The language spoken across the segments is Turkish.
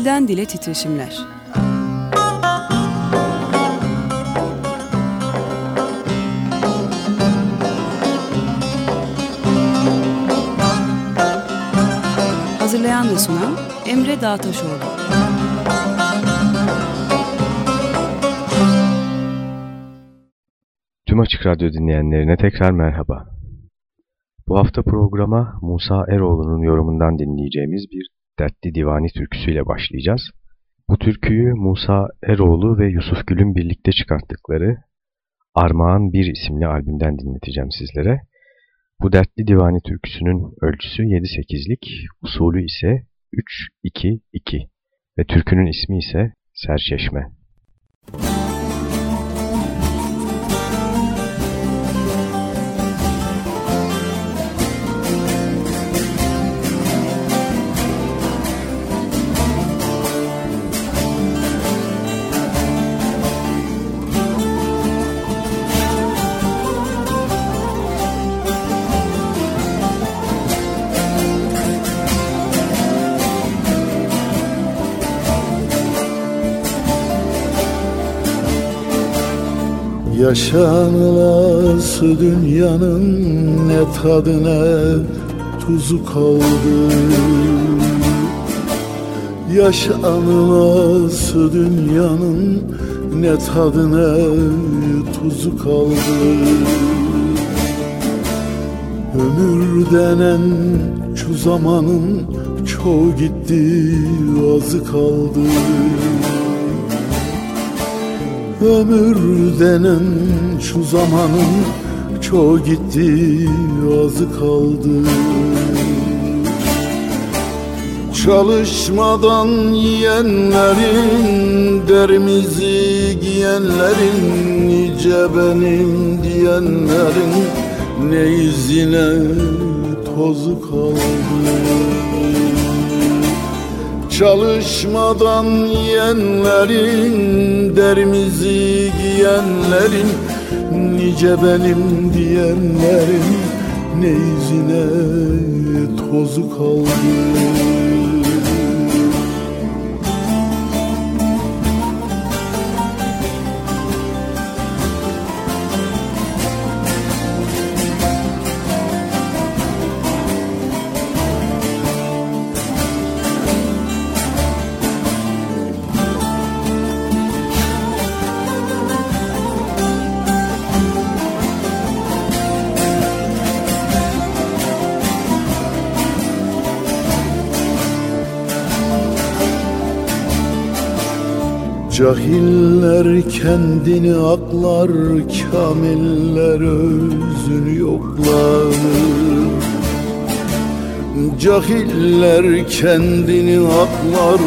Dilden Dile Titreşimler Hazırlayan ve sunan Emre Dağtaşoğlu Tüm Açık Radyo dinleyenlerine tekrar merhaba. Bu hafta programa Musa Eroğlu'nun yorumundan dinleyeceğimiz bir dertli divani türküsüyle başlayacağız. Bu türküyü Musa Eroğlu ve Yusuf Gül'ün birlikte çıkarttıkları Armağan 1 isimli albümden dinleteceğim sizlere. Bu dertli divani türküsünün ölçüsü 7-8'lik, usulü ise 3-2-2 ve türkünün ismi ise Serçeşme. Müzik Yaşanılası dünyanın ne tadı ne tuzu kaldı? Yaşanılası dünyanın ne tadı ne tuzu kaldı? Ömür denen şu zamanın çoğu gitti azı kaldı Ömür denen şu zamanın çoğu gitti azı kaldı. Çalışmadan yiyenlerin derimizi giyenlerin nice benim diyenlerin ne izine tozu kaldı Çalışmadan yiyenlerin Derimizi giyenlerin Nice benim diyenlerin Ne izine tozu kaldı Cahiller kendini aklar, kamiller özünü yoklar. Cahiller kendini aklar,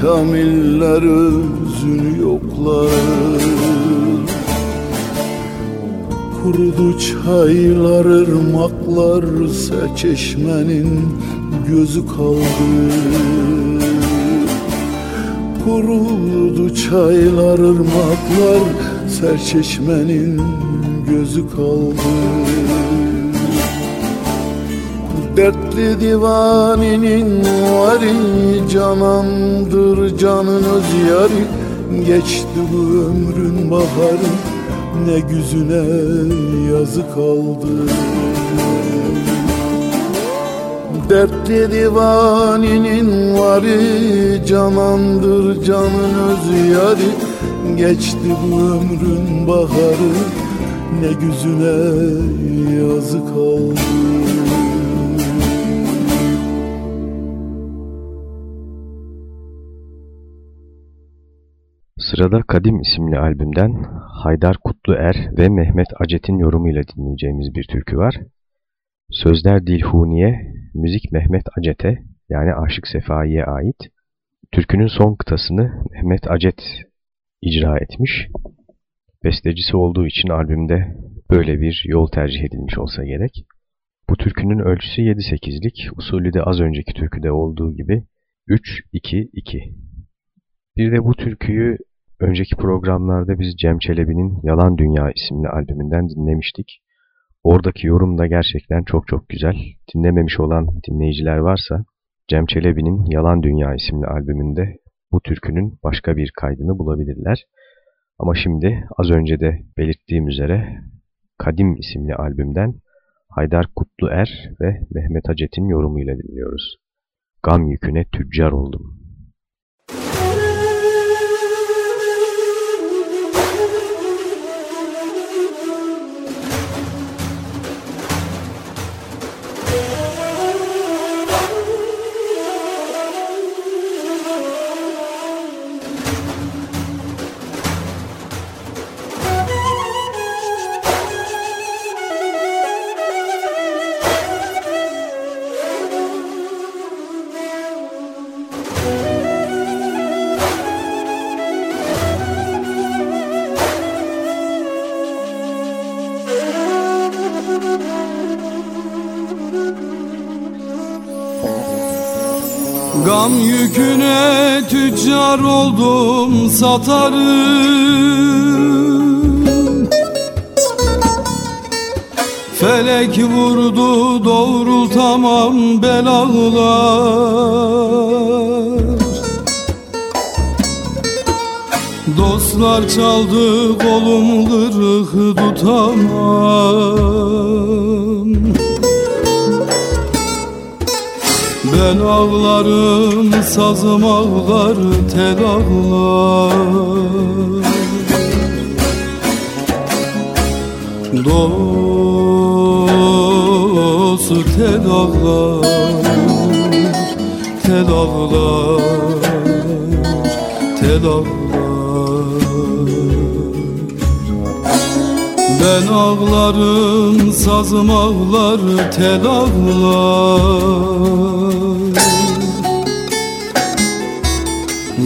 kamiller özünü yoklar. Kurudu çaylar, ırmaklar, çeşmenin gözü kaldı Kurudu çaylar, ırmaklar Serçeşmenin gözü kaldı. Dertli divaninin vari Canandır canın öz yari Geçti bu ömrün baharı Ne güzüne yazı kaldı Dertli divaninin varı Canandır canın öz yari Geçti bu ömrün baharı Ne güzüne yazı kaldı Sırada Kadim isimli albümden Haydar Kutluer ve Mehmet Acet'in yorumuyla dinleyeceğimiz bir türkü var. Sözler Dilhuniye, müzik Mehmet Acet'e yani Aşık Sefai'ye ait. Türkünün son kıtasını Mehmet Acet icra etmiş. Bestecisi olduğu için albümde böyle bir yol tercih edilmiş olsa gerek. Bu türkünün ölçüsü 7-8'lik, usulü de az önceki türküde olduğu gibi 3-2-2. Bir de bu türküyü önceki programlarda biz Cem Çelebi'nin Yalan Dünya isimli albümünden dinlemiştik. Oradaki yorum da gerçekten çok çok güzel. Dinlememiş olan dinleyiciler varsa Cem Çelebi'nin Yalan Dünya isimli albümünde bu türkünün başka bir kaydını bulabilirler. Ama şimdi az önce de belirttiğim üzere Kadim isimli albümden Haydar Kutluer ve Mehmet Hacet'in yorumuyla dinliyoruz. Gam yüküne tüccar oldum. Yüküne tüccar oldum satarım. Felek vurdu doğrultamam belalar. Dostlar çaldı kolum kırık tutamam Ben ağlarım sazım ağlar tel ağlar Dostu tel ağlar Tel ağlar Tel ağlar Ben ağlarım sazım ağlar tel ağlar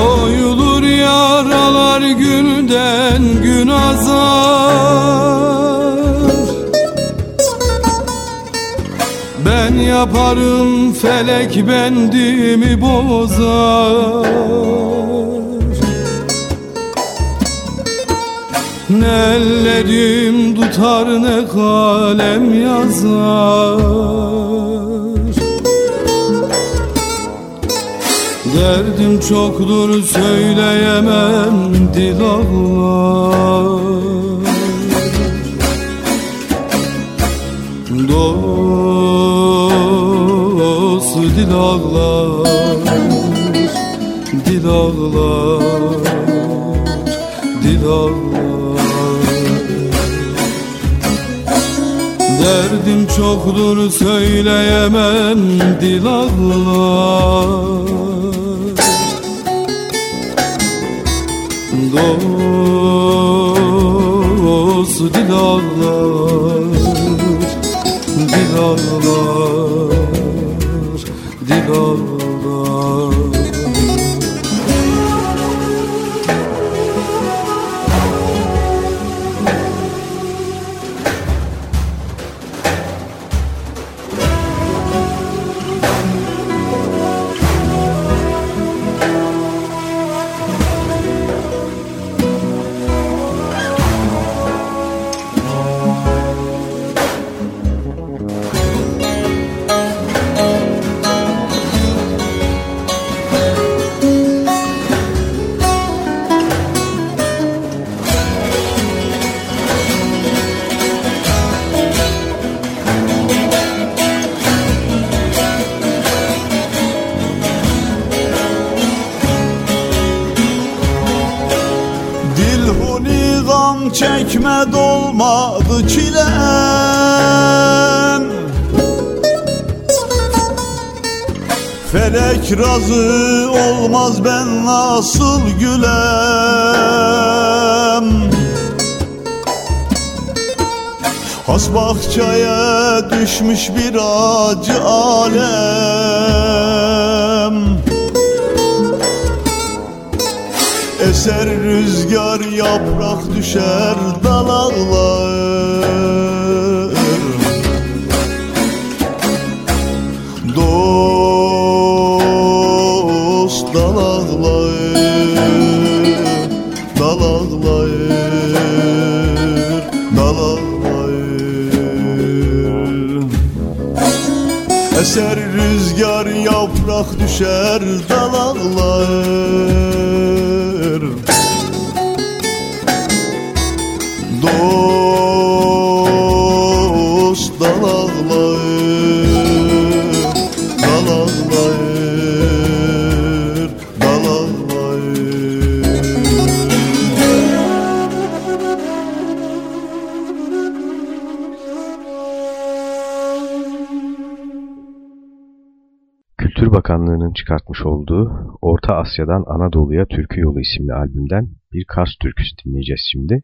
Oyulur yaralar günden gün azar. Ben yaparım felek bendimi bozar. Ne ellerim tutar ne kalem yazar Derdim çoktur söyleyemem dil ağlar Dost dil ağlar Dil ağlar Dil ağlar Derdim çoktur söyleyemem dil Dost dil ağlar Dil ağlar Dil ağlar çekme dolmadı çilem. Felek razı olmaz ben nasıl gülem? Has bahçeye düşmüş bir acı alem. Eser rüzgar yaprak düşer dalağlar Dost dalağlar Dalağlar Dalağlar Eser rüzgar yaprak düşer dalağlar dost Kültür Bakanlığı'nın çıkartmış olduğu Orta Asya'dan Anadolu'ya Türkü Yolu isimli albümden bir Kars türküsü dinleyeceğiz şimdi.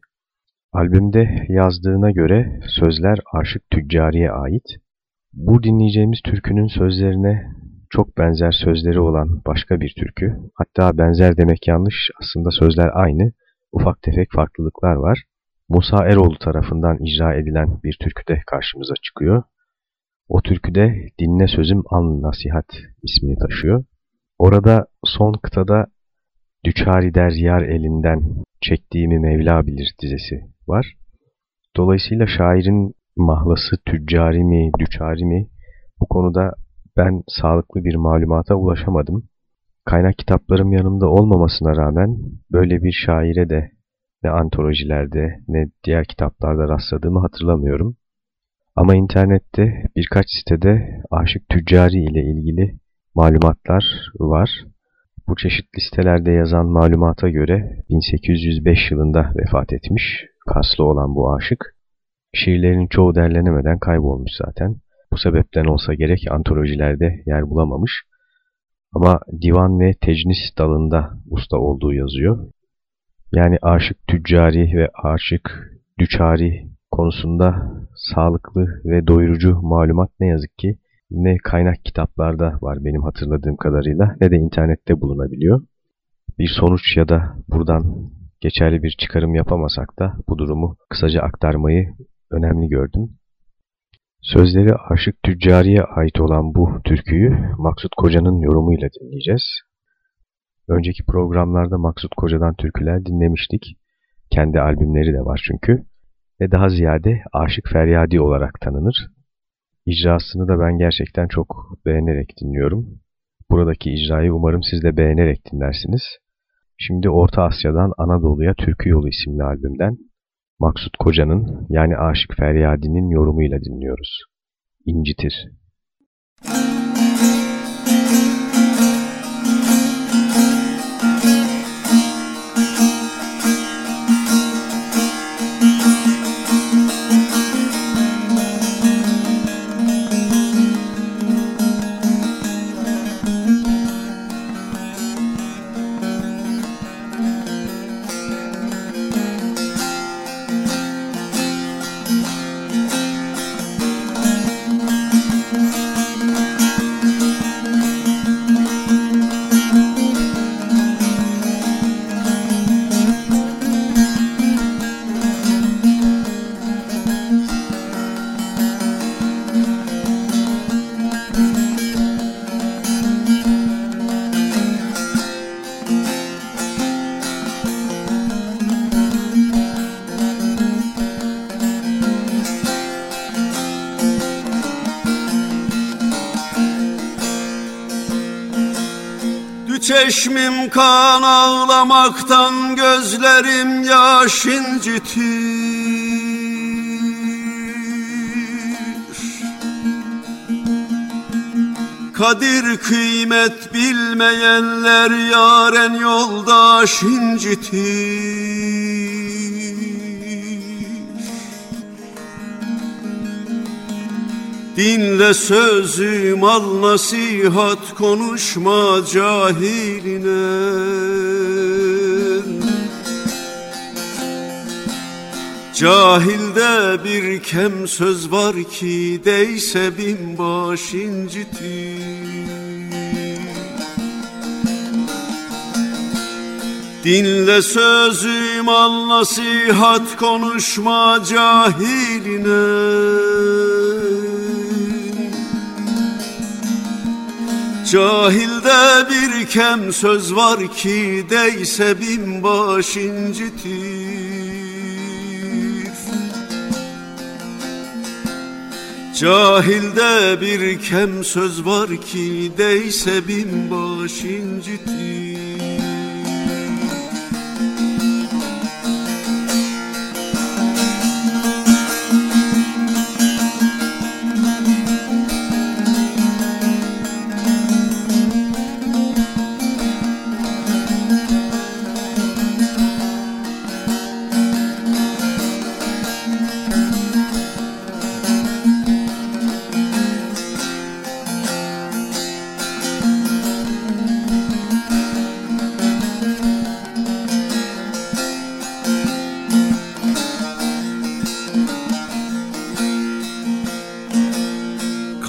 Albümde yazdığına göre sözler Aşık Tüccari'ye ait. Bu dinleyeceğimiz türkünün sözlerine çok benzer sözleri olan başka bir türkü. Hatta benzer demek yanlış, aslında sözler aynı, ufak tefek farklılıklar var. Musa Eroğlu tarafından icra edilen bir türkü de karşımıza çıkıyor. O türküde Dinle Sözüm An Nasihat ismini taşıyor. Orada son kıtada Düçari der yar elinden çektiğimi Mevla bilir dizesi var. Dolayısıyla şairin mahlası tüccari mi, düçari mi bu konuda ben sağlıklı bir malumata ulaşamadım. Kaynak kitaplarım yanımda olmamasına rağmen böyle bir şaire de ne antolojilerde ne diğer kitaplarda rastladığımı hatırlamıyorum. Ama internette birkaç sitede Aşık Tüccari ile ilgili malumatlar var. Bu çeşitli sitelerde yazan malumata göre 1805 yılında vefat etmiş Kaslı olan bu aşık. Şiirlerinin çoğu derlenemeden kaybolmuş zaten. Bu sebepten olsa gerek antolojilerde yer bulamamış. Ama divan ve tecnis dalında usta olduğu yazıyor. Yani aşık tüccari ve aşık düçari konusunda sağlıklı ve doyurucu malumat ne yazık ki ne kaynak kitaplarda var benim hatırladığım kadarıyla ne de internette bulunabiliyor. Bir sonuç ya da buradan geçerli bir çıkarım yapamasak da bu durumu kısaca aktarmayı önemli gördüm. Sözleri Aşık Tüccari'ye ait olan bu türküyü Maksut Koca'nın yorumuyla dinleyeceğiz. Önceki programlarda Maksut Koca'dan türküler dinlemiştik. Kendi albümleri de var çünkü. Ve daha ziyade Aşık Feryadi olarak tanınır. İcrasını da ben gerçekten çok beğenerek dinliyorum. Buradaki icrayı umarım siz de beğenerek dinlersiniz. Şimdi Orta Asya'dan Anadolu'ya Türkü Yolu isimli albümden Maksut Koca'nın yani Aşık Feryadi'nin yorumuyla dinliyoruz. İncitir. Çeşmim kan ağlamaktan gözlerim yaş incitir Kadir kıymet bilmeyenler yaren yoldaş incitir Dinle sözüm al nasihat konuşma cahiline. Cahilde bir kem söz var ki değse bin baş incitir Dinle sözüm al nasihat konuşma cahiline Cahilde bir kem söz var ki değse bin baş incitir. Cahilde bir kem söz var ki değse bin baş incitir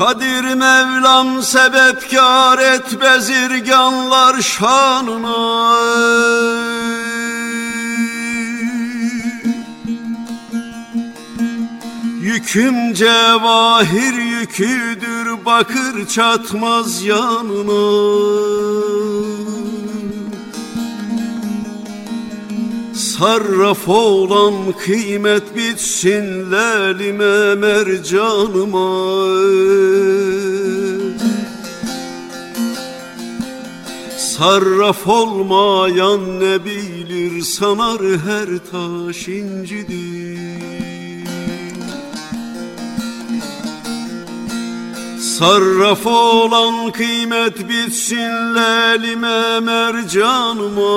Kadir Mevlam sebepkar et bezirganlar şanına Yüküm cevahir yüküdür bakır çatmaz yanına Sarraf olan kıymet bitsin lelime mercanıma Sarraf olmayan ne bilir sanar her taş incidir. Sarraf olan kıymet bitsin lelime mercanıma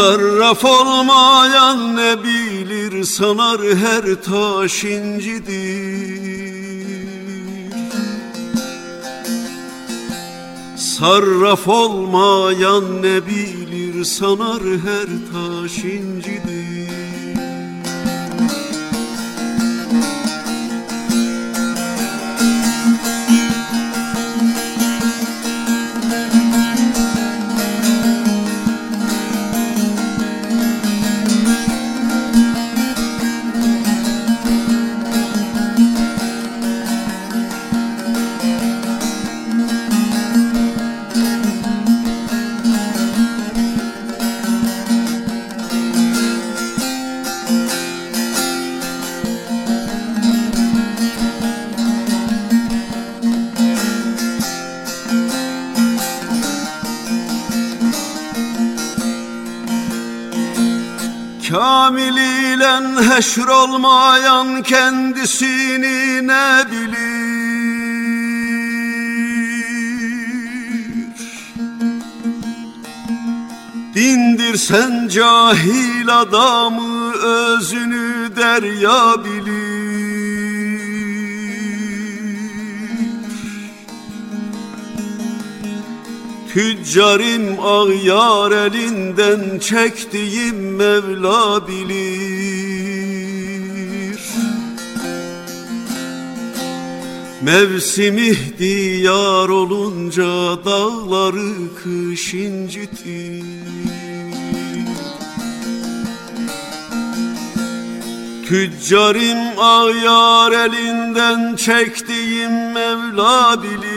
Sarraf olmayan ne bilir sanar her taş incidir. Sarraf olmayan ne bilir sanar her taş incidir heşr olmayan kendisini ne bilir? Dindirsen cahil adamı özünü derya bilir. Tüccarim ağyar elinden çektiğim Mevla bilir Mevsim ihtiyar olunca dağları kış incitir. Tüccarim ağyar elinden çektiğim Mevla bilir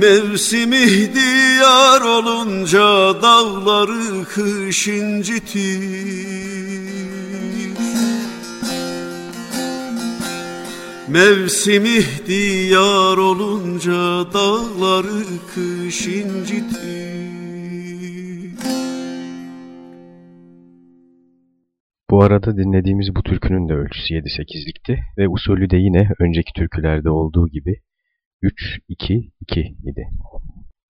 Mevsim ihtiyar olunca dağları kış incitir Mevsim ihtiyar olunca dağları kış incitir Bu arada dinlediğimiz bu türkünün de ölçüsü 7-8'likti ve usulü de yine önceki türkülerde olduğu gibi 3-2-2 idi.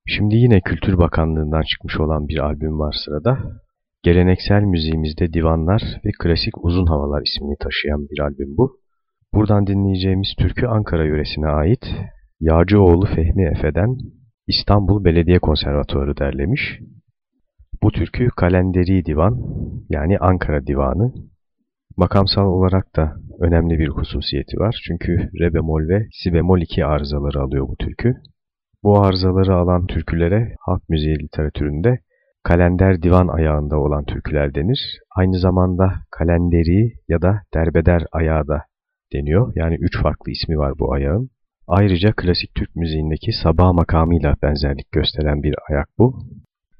Şimdi yine Kültür Bakanlığı'ndan çıkmış olan bir albüm var sırada. Geleneksel müziğimizde divanlar ve klasik uzun havalar ismini taşıyan bir albüm bu. Buradan dinleyeceğimiz türkü Ankara yöresine ait Yağcıoğlu Fehmi Efe'den İstanbul Belediye Konservatuarı derlemiş. Bu türkü kalenderi divan yani Ankara divanı. Makamsal olarak da önemli bir hususiyeti var. Çünkü re bemol ve si bemol 2 arızaları alıyor bu türkü. Bu arızaları alan türkülere halk müziği literatüründe kalender divan ayağında olan türküler denir. Aynı zamanda kalenderi ya da derbeder ayağı da deniyor. Yani üç farklı ismi var bu ayağın. Ayrıca klasik Türk müziğindeki sabah makamıyla benzerlik gösteren bir ayak bu.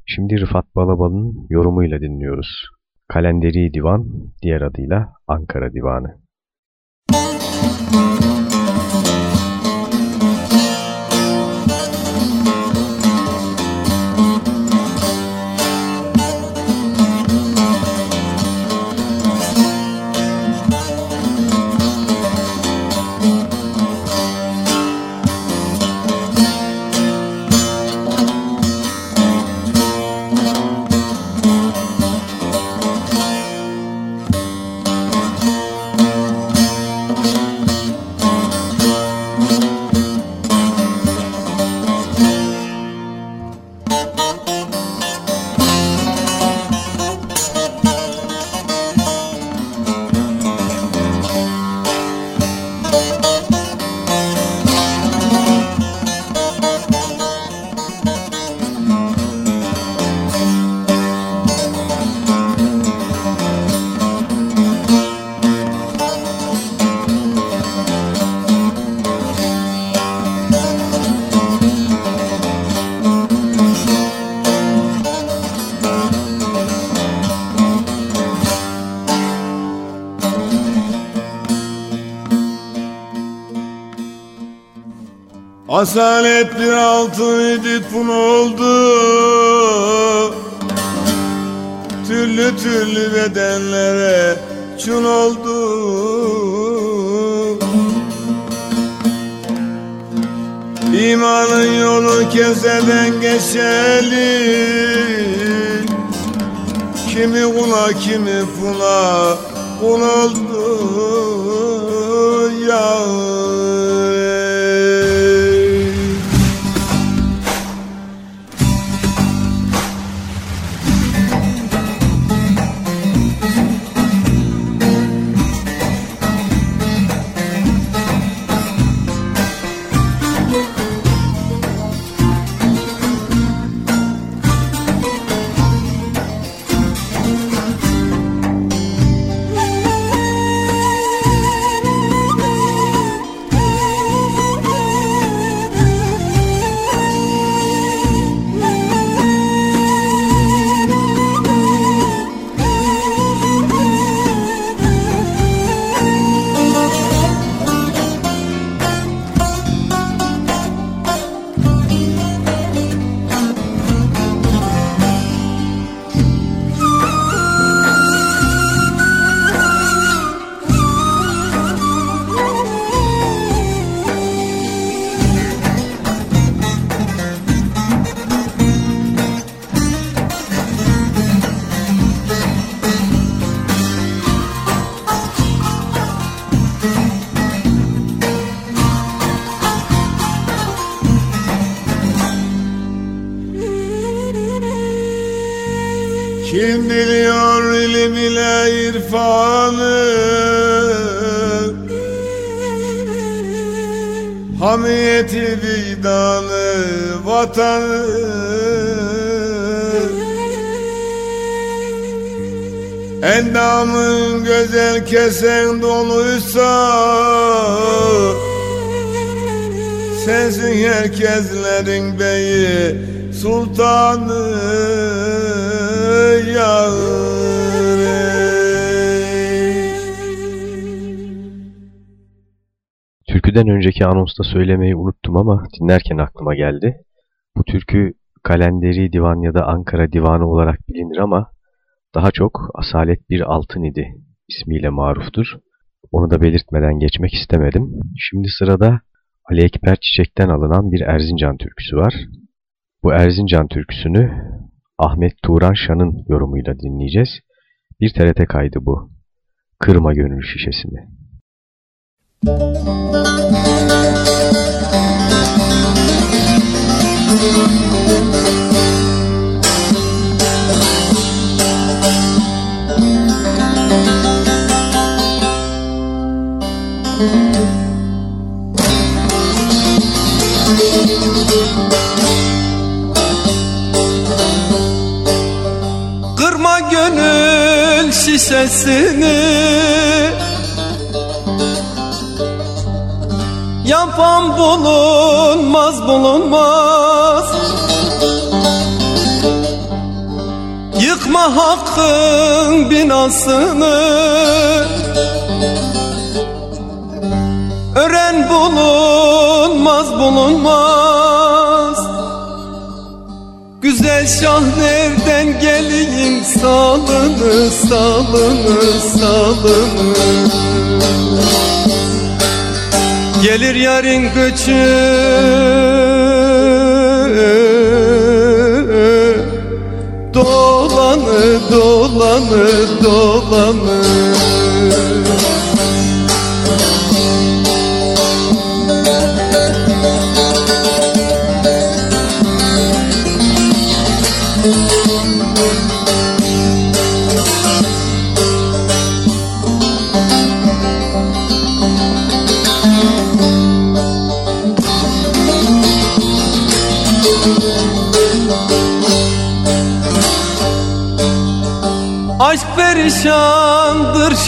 Şimdi Rıfat Balabal'ın yorumuyla dinliyoruz. Kalenderi Divan, diğer adıyla Ankara Divanı. Müzik Asalet bir altın idipun oldu. Türlü türlü bedenlere çun oldu. İmanın yolu keseden geçeli Kimi kula kimi pula kul oldu. Ya güzel kesen doluysa Sensin herkeslerin beyi sultanı yağır Türküden önceki anonsta söylemeyi unuttum ama dinlerken aklıma geldi. Bu türkü Kalenderi Divan ya da Ankara Divanı olarak bilinir ama daha çok Asalet Bir Altın idi ismiyle maruftur. Onu da belirtmeden geçmek istemedim. Şimdi sırada Ali Ekber Çiçek'ten alınan bir Erzincan türküsü var. Bu Erzincan türküsünü Ahmet Turan Şan'ın yorumuyla dinleyeceğiz. Bir TRT kaydı bu. Kırma gönül şişesini. Kırma gönül şişesini. Yapan bulunmaz bulunmaz. Yıkma hakkın binasını Ören bulunmaz bulunmaz. Güzel şah nereden geleyim? Salını salını salını. Gelir yarın göçü. Dolanı dolanı dolanı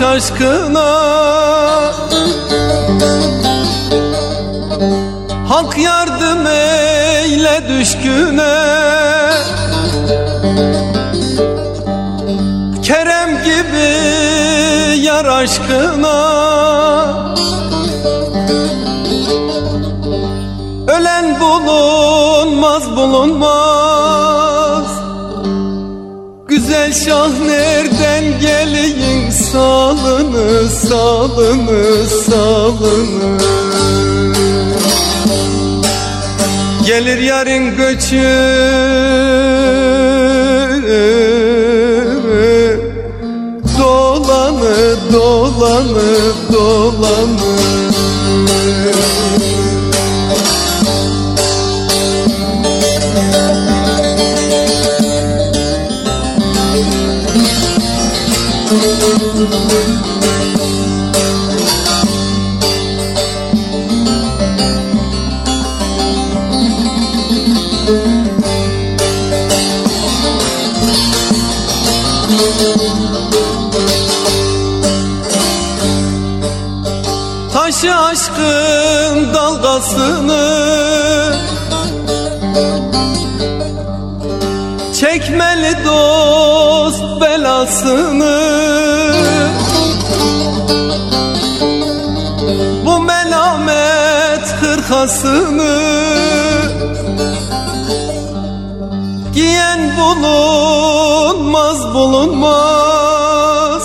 şaşkına Halk yardım eyle düşküne. Kerem gibi yar aşkına. Ölen bulunmaz bulunmaz. Güzel şah salını salını Gelir yarın göçü Dolanı dolanı dolanı Taşı dalgasını Çekmeli dost belasını. Bu melamet hırkasını Giyen bulunmaz bulunmaz.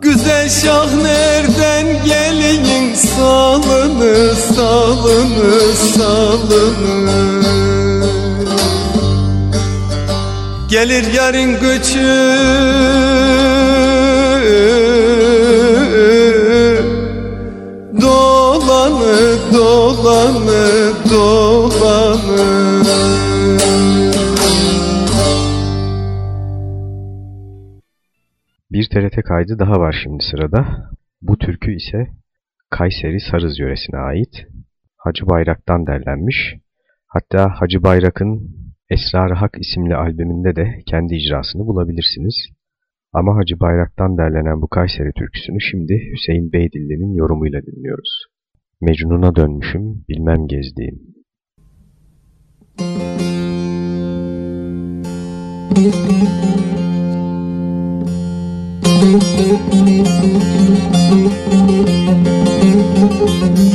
Güzel şah nereden gelin salını salını salını Gelir yarın göçü Dolanı dolanı dolanı Bir TRT kaydı daha var şimdi sırada. Bu türkü ise Kayseri Sarız yöresine ait. Hacı Bayrak'tan derlenmiş. Hatta Hacı Bayrak'ın Esrar-ı Hak isimli albümünde de kendi icrasını bulabilirsiniz. Ama Hacı Bayrak'tan derlenen bu Kayseri türküsünü şimdi Hüseyin Beydilli'nin yorumuyla dinliyoruz. Mecnun'a dönmüşüm, bilmem gezdiğim. Müzik you.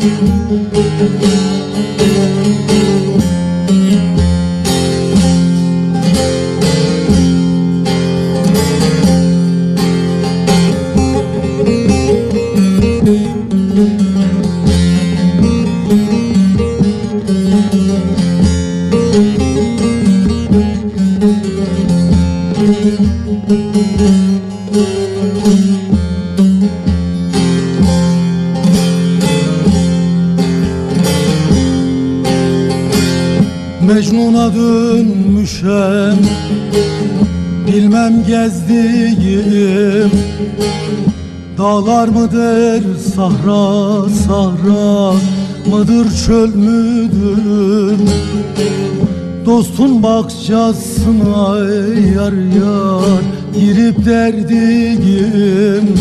do. Dağlar mıdır sahra sahra? Mıdır çöl müdür? Dostun bakçasına yar yar girip derdiğim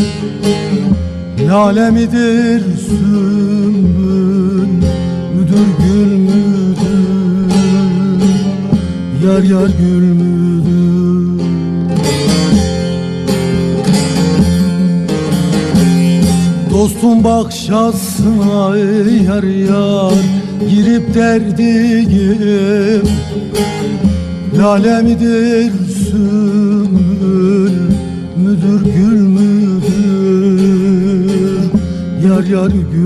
Lale midir sümbül müdür gül müdür? Yar yar gül müdür Dostum bakşasına yar yar girip derdiğim Lale midir sümbül müdür gül müdür? Yar yar gül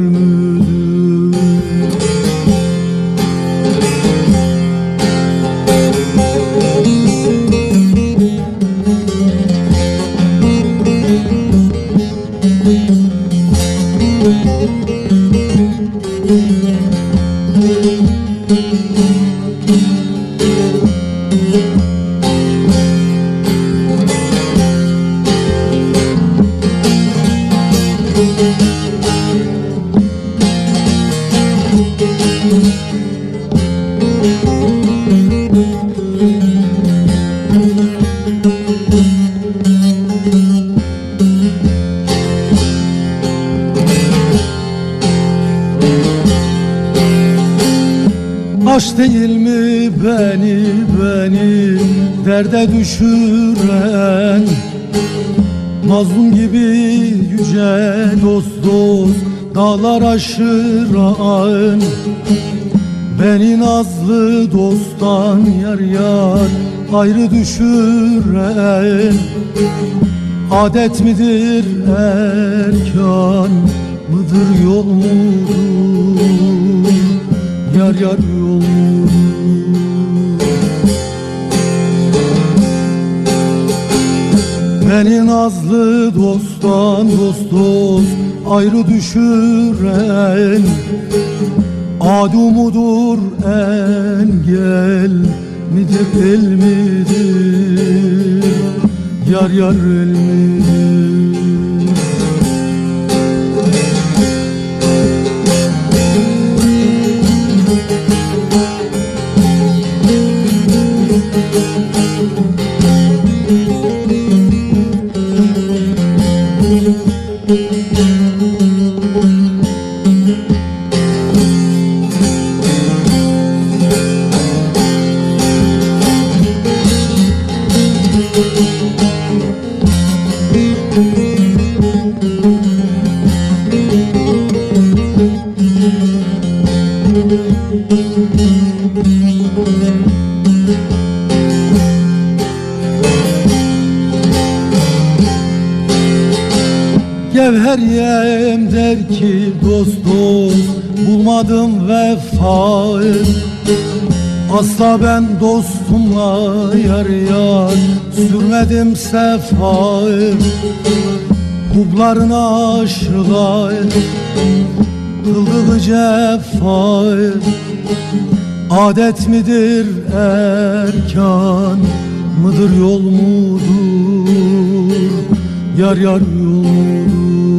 aşıran Beni nazlı dosttan yar yar ayrı düşüren Adet midir erkan mıdır yol mudur? Yar yar yol mudur? Beni nazlı dosttan dost dost ayrı düşüren Adu mudur engel midir el midir? Yar yar el midir sefayı Kublarına aşığa kıldığı cefayı Adet midir erkan mıdır yol mudur Yar yar yol mudur?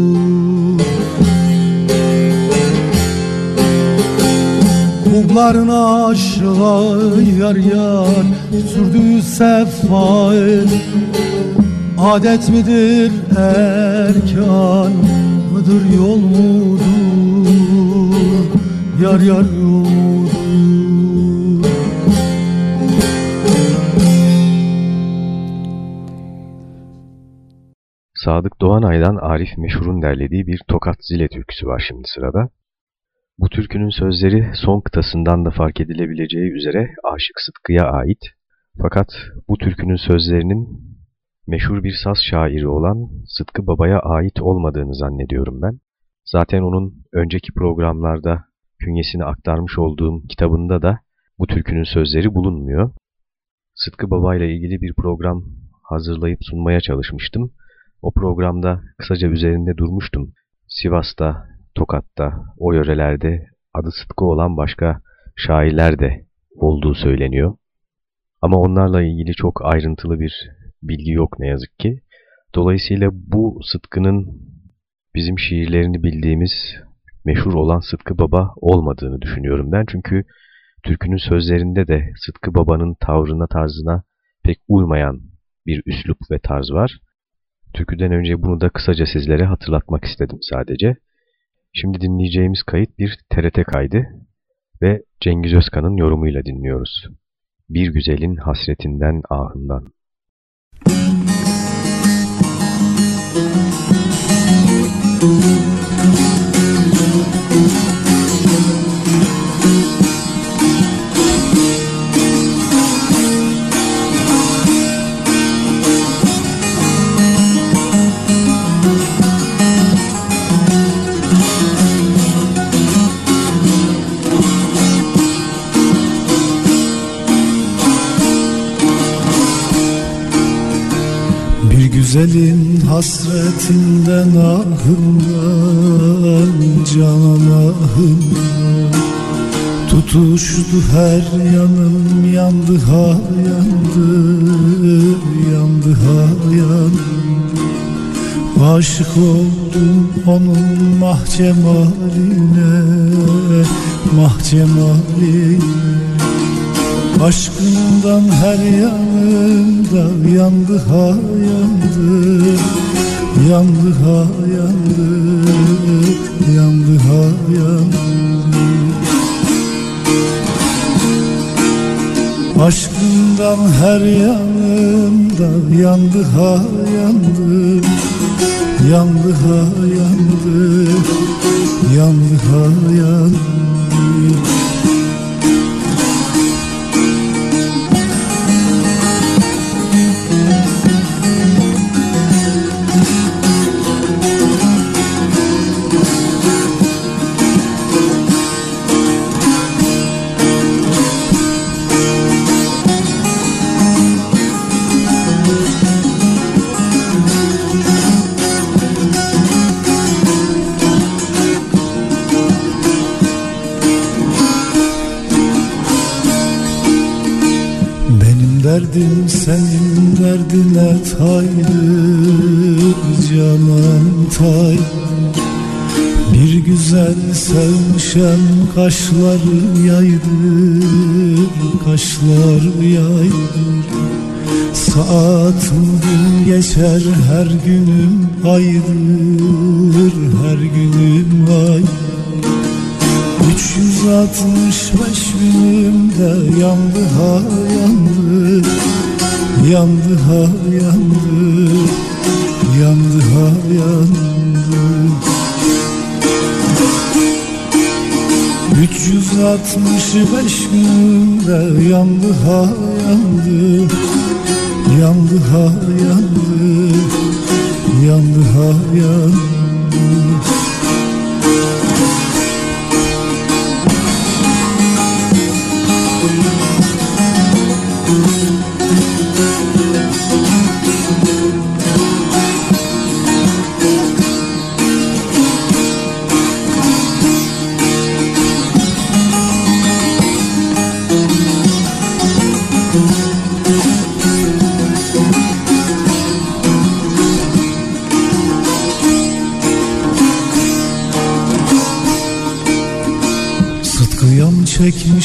Kublarına aşığa yar yar sürdüğü sefayı Adet midir erkan mıdır yol mudur Yar yar yol mudur Sadık Doğanay'dan Arif Meşhur'un derlediği bir Tokat Zile türküsü var şimdi sırada. Bu türkünün sözleri son kıtasından da fark edilebileceği üzere Aşık Sıtkı'ya ait. Fakat bu türkünün sözlerinin meşhur bir saz şairi olan Sıtkı Baba'ya ait olmadığını zannediyorum ben. Zaten onun önceki programlarda künyesini aktarmış olduğum kitabında da bu türkünün sözleri bulunmuyor. Sıtkı Baba ile ilgili bir program hazırlayıp sunmaya çalışmıştım. O programda kısaca üzerinde durmuştum. Sivas'ta, Tokat'ta, o yörelerde adı Sıtkı olan başka şairler de olduğu söyleniyor. Ama onlarla ilgili çok ayrıntılı bir bilgi yok ne yazık ki. Dolayısıyla bu Sıtkı'nın bizim şiirlerini bildiğimiz meşhur olan Sıtkı Baba olmadığını düşünüyorum ben. Çünkü türkünün sözlerinde de Sıtkı Baba'nın tavrına tarzına pek uymayan bir üslup ve tarz var. Türküden önce bunu da kısaca sizlere hatırlatmak istedim sadece. Şimdi dinleyeceğimiz kayıt bir TRT kaydı ve Cengiz Özkan'ın yorumuyla dinliyoruz. Bir güzelin hasretinden ahından. Bir güzelin hasretinden ahından canan ahından. Tutuştu her yanım yandı ha yandı yandı ha yandı. Aşık oldum onun mahcemaline mahcemaline Aşkından her yanımda yandı ha yandı Yandı ha yandı Yandı ha yandı. Aşkından her yanımda yandı ha yandı Yandı ha yandı Yandı ha yandı taydır canan tay. Bir güzel sevmişem kaşları yaydır kaşları yaydır. Saatim gün geçer her günüm aydır her günüm aydır 365 günümde yandı ha yandı Yandı ha yandı. Yandı ha yandı. 365 günümde yandı ha yandı. Yandı ha yandı. Yandı ha yandı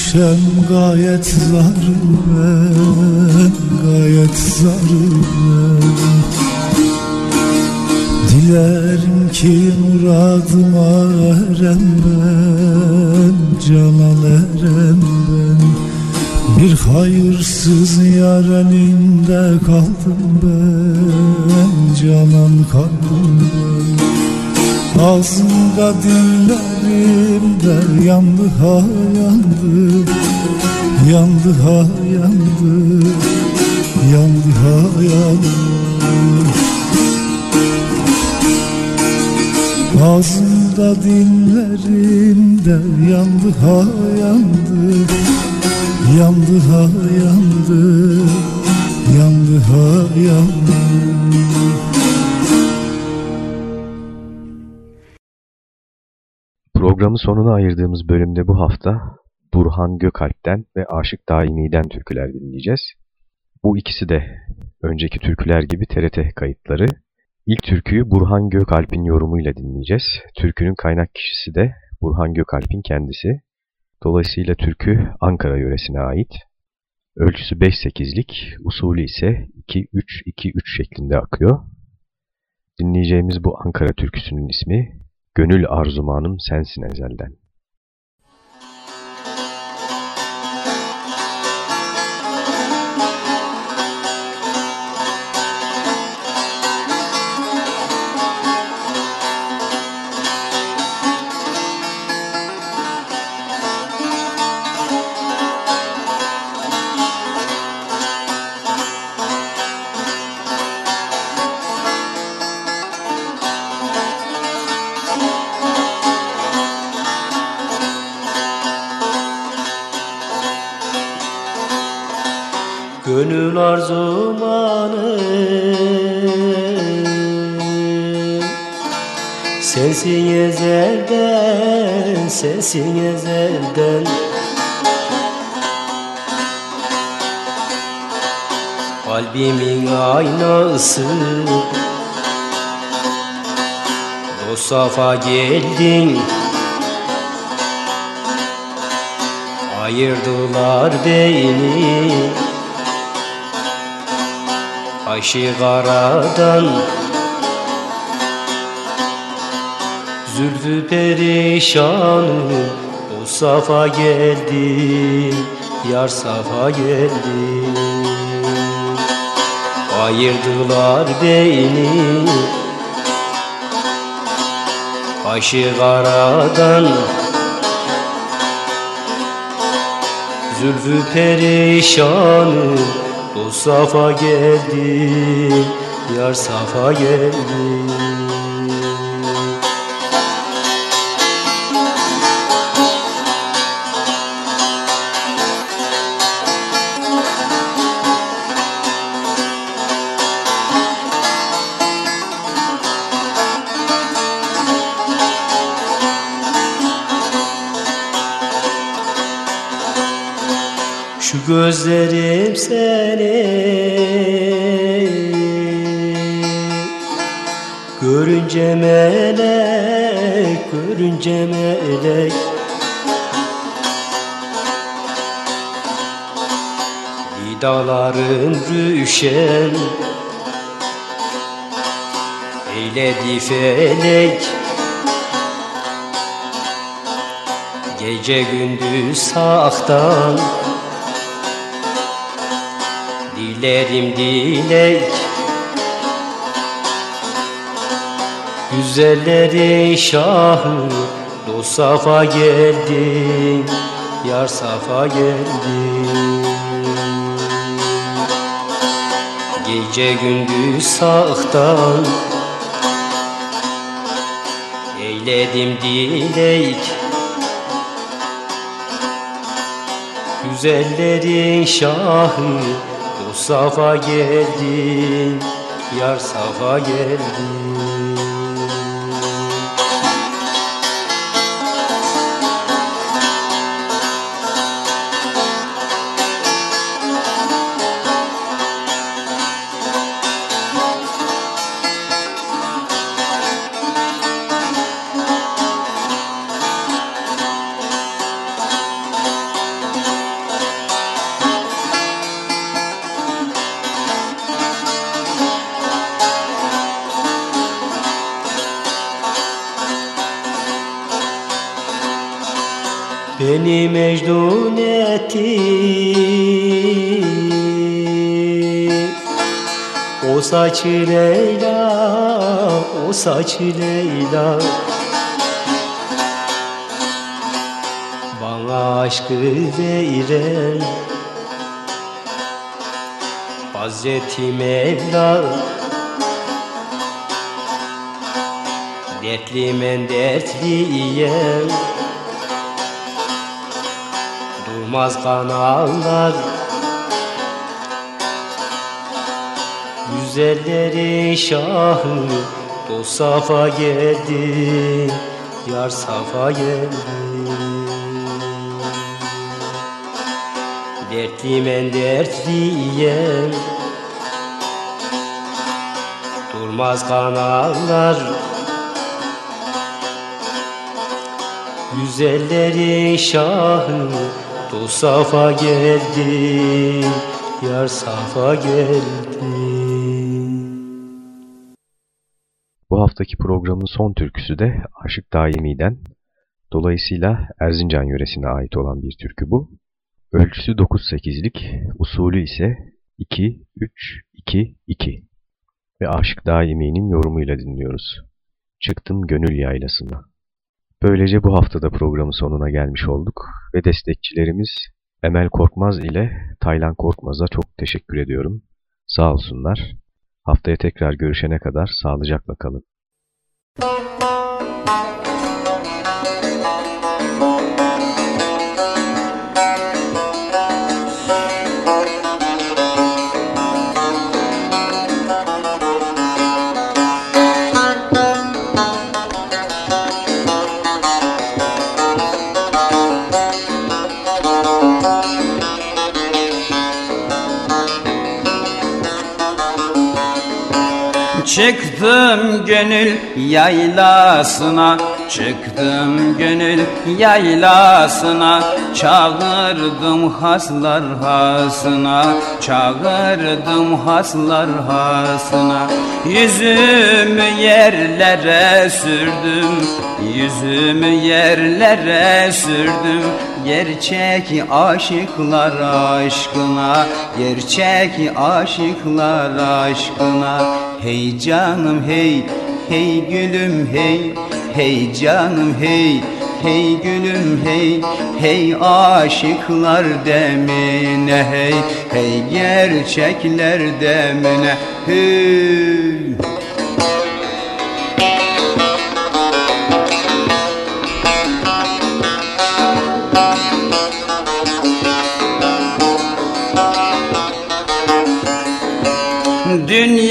çekmişem gayet zarı ben Gayet zarı ben. Dilerim ki muradıma erem ben Canan erem ben. Bir hayırsız yar elinde kaldım ben Canan kaldım ben Ağzımda dillerimde yandı ha yandı. Yandı ha yandı Yandı ha yandı. Ağzımda dillerimde yandı ha yandı. Yandı ha yandı Yandı ha yandı Programın sonuna ayırdığımız bölümde bu hafta Burhan Gökalp'ten ve Aşık Daimi'den türküler dinleyeceğiz. Bu ikisi de önceki türküler gibi TRT kayıtları. İlk türküyü Burhan Gökalp'in yorumuyla dinleyeceğiz. Türkünün kaynak kişisi de Burhan Gökalp'in kendisi. Dolayısıyla türkü Ankara yöresine ait. Ölçüsü 5-8'lik, usulü ise 2-3-2-3 şeklinde akıyor. Dinleyeceğimiz bu Ankara türküsünün ismi Gönül arzumanım sensin ezelden. Sensin ezelden, sensin ezelden. Kalbimin aynası. O safa geldin. Ayırdılar beni. Ayşe karadan Zülfü perişanım O safa geldi Yar safa geldi. Ayırdılar beni Ayşe karadan. Zülfü perişanım o safa geldi, yar safa geldi Şu gözlerim seni Görünce melek, görünce melek Lidaların rüşen Eyledi felek Gece gündüz sahtan Dilerim dilek. Güzellerin şahı Dost safa geldi Yar safa geldi Gece gündüz sağdan Eyledim dilek. Güzellerin şahı safa geldi Yar safa geldi O saçı Leyla O saçı Leyla. Bana aşkı veren Hazreti Mevla. Dertli men dertliye Durmaz kanallar Güzellerin şahı Dost safa geldi Yar safa geldi. Dertli men dertliyem Durmaz kanallar. Güzellerin şahı Dost safa geldi Yar safa geldi haftaki programın son türküsü de Aşık Daimi'den. Dolayısıyla Erzincan yöresine ait olan bir türkü bu. Ölçüsü 9-8'lik, usulü ise 2-3-2-2 ve Aşık Daimi'nin yorumuyla dinliyoruz. Çıktım gönül yaylasına. Böylece bu haftada programın sonuna gelmiş olduk ve destekçilerimiz Emel Korkmaz ile Taylan Korkmaz'a çok teşekkür ediyorum. Sağ olsunlar. Haftaya tekrar görüşene kadar sağlıcakla kalın. Bye. Çıktım gönül yaylasına Çıktım gönül yaylasına. Çağırdım haslar hasına Çağırdım haslar hasına. Yüzümü yerlere sürdüm Yüzümü yerlere sürdüm. Gerçek aşıklar aşkına Gerçek aşıklar aşkına Hey canım hey hey gülüm hey Hey canım hey hey gülüm hey Hey aşıklar demine hey Hey gerçekler demine. Hey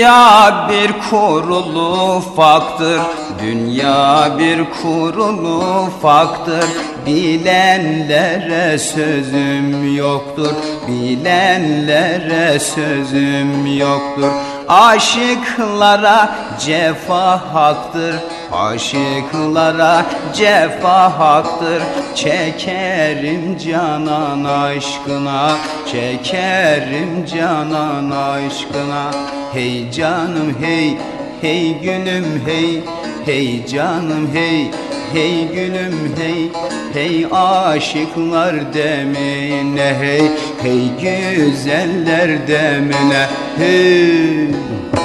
Dünya bir kurulu faktır Dünya bir kurulu faktır Bilenlere sözüm yoktur. Bilenlere sözüm yoktur. Aşıklara cefa haktır Aşıklara cefa haktır. Çekerim canan aşkına Çekerim canan aşkına. Hey canım hey hey gülüm hey Hey canım hey hey gülüm hey Hey aşıklar demine hey Hey güzeller demine hey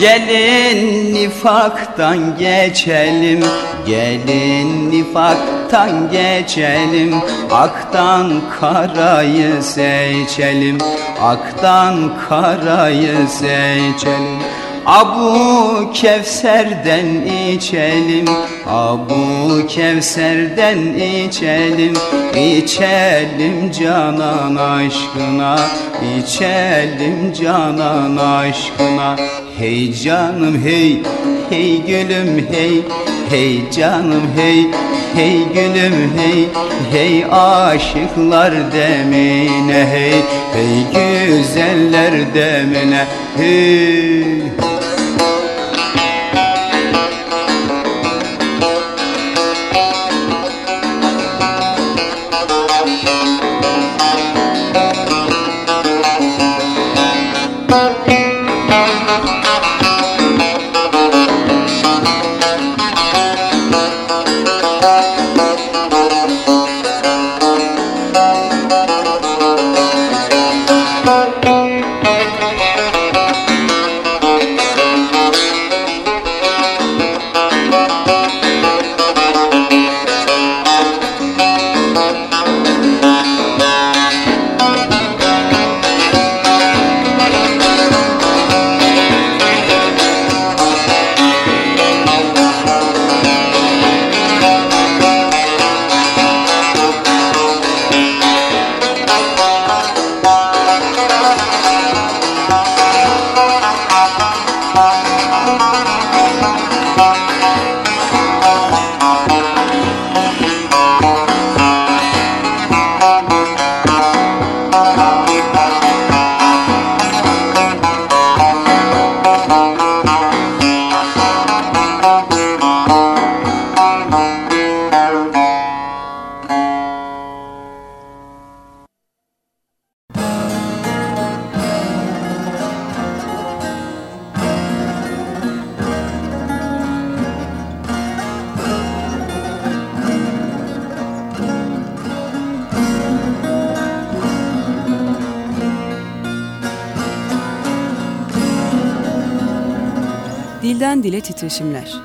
Gelin nifaktan geçelim Gelin nifaktan geçelim. Aktan karayı seçelim Aktan karayı seçelim. Abu Kevser'den içelim Abu Kevser'den içelim. İçelim canan aşkına İçelim canan aşkına Hey canım hey hey gülüm hey Hey canım hey hey gülüm hey Hey aşıklar demine hey Hey güzeller demine hey Titreşimler